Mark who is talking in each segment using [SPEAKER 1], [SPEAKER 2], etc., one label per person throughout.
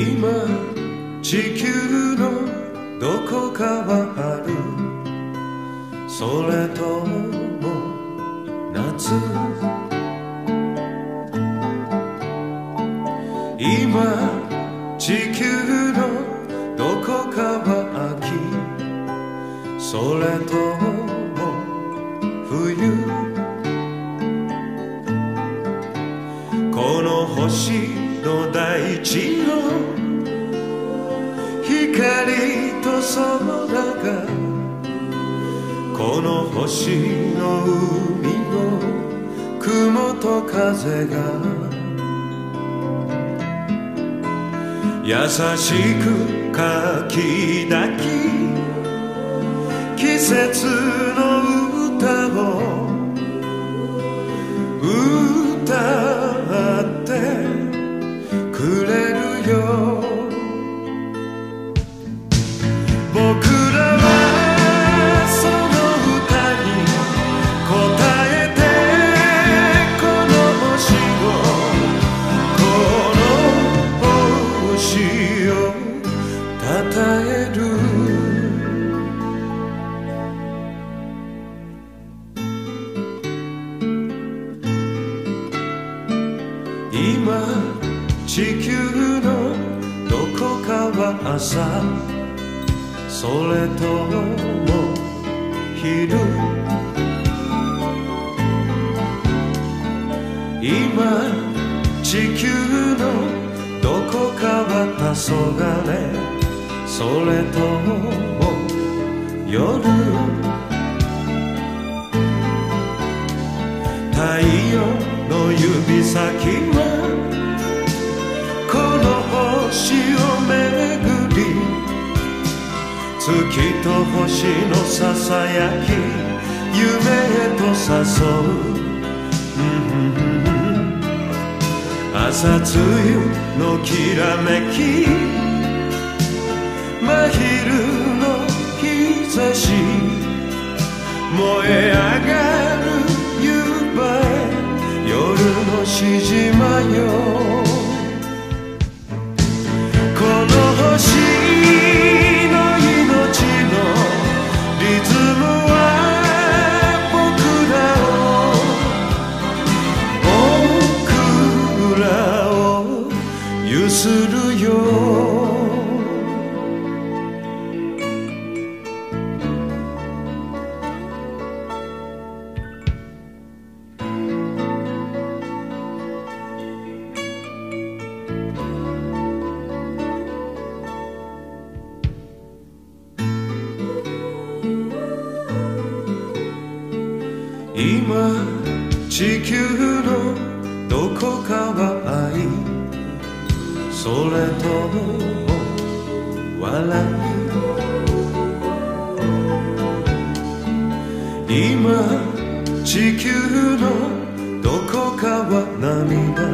[SPEAKER 1] 今地球のどこかはある。それとも夏。今地球のどこかは秋。それとも冬。この星の大地の光と空がこの星の海の雲と風が優しくかき抱き季節の歌を歌ってくれ朝それとも昼今地球のどこかは黄昏それとも夜太陽の指先はこの星を月と星のささやき夢へと誘う。朝露のきらめき真昼の日差し燃え上がる夕映え夜のしじまよ。ゆするよ。今地球のどこかはそれとも笑い今地球のどこかは涙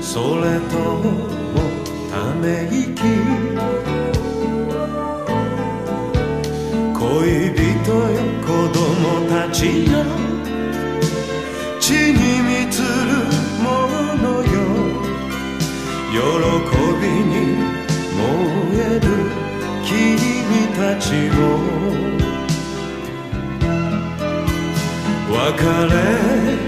[SPEAKER 1] それともため息？恋人よ子供たちの喜びに燃える君たちも別れ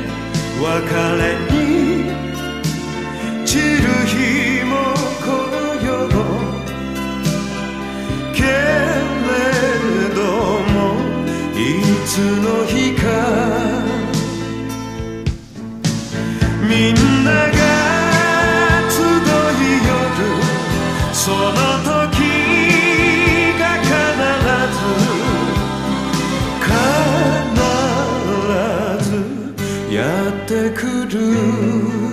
[SPEAKER 1] っ